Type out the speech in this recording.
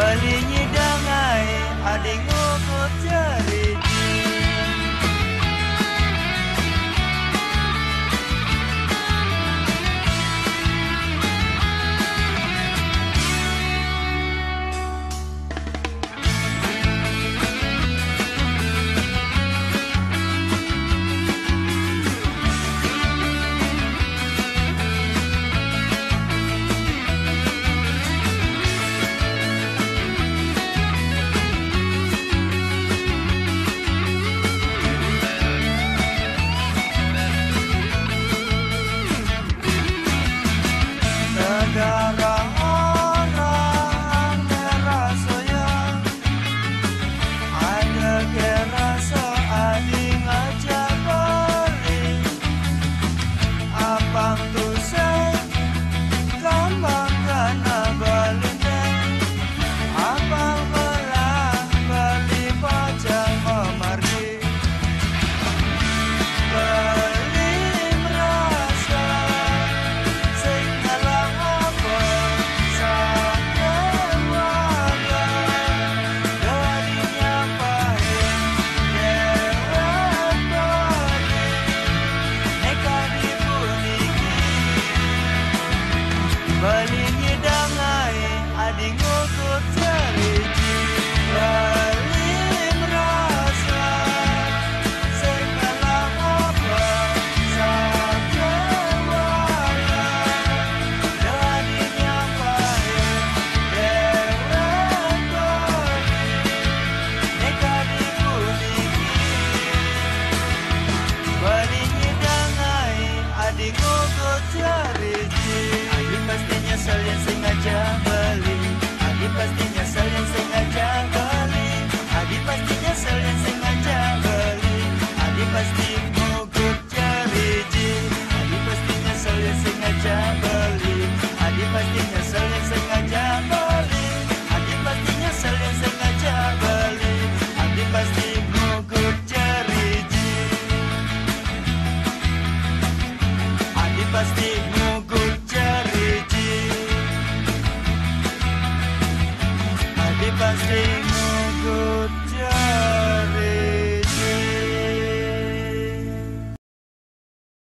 Balinyi dangai, adik ngokot 你我坐这里。They pasti mogutjar